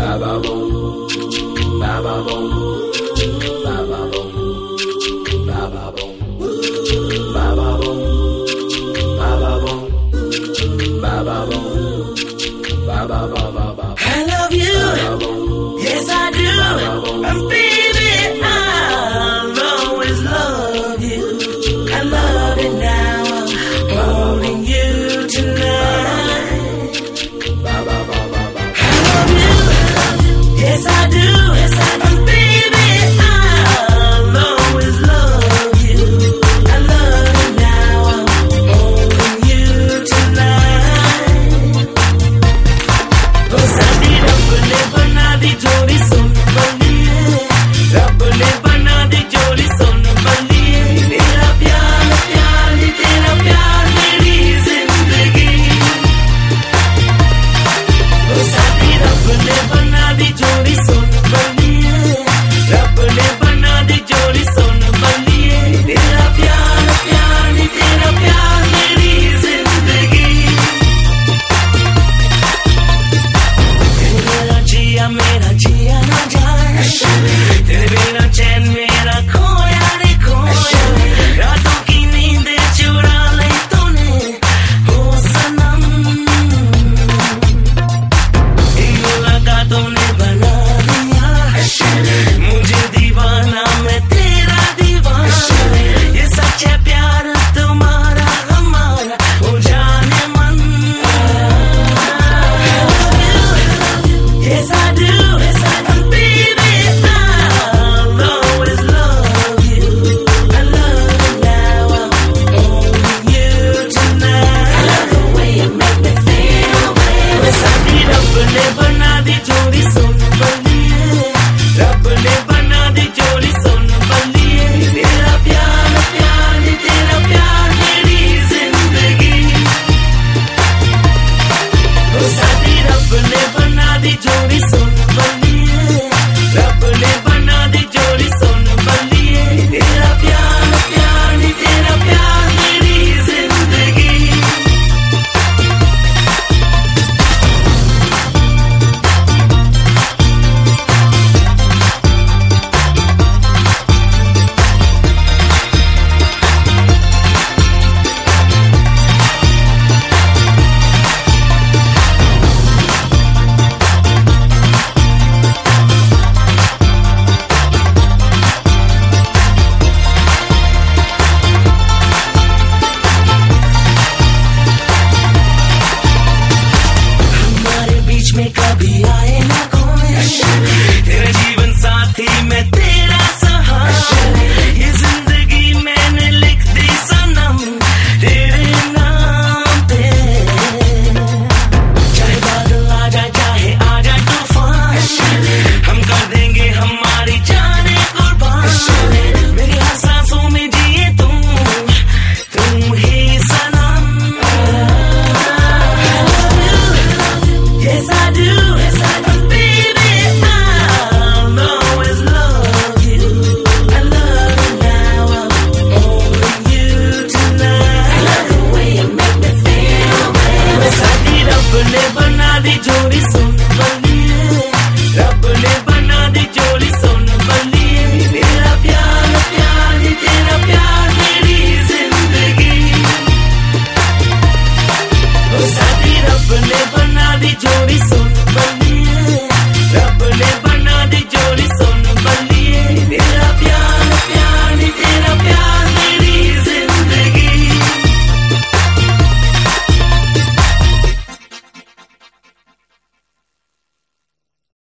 Ba ba boom, ba ba boom.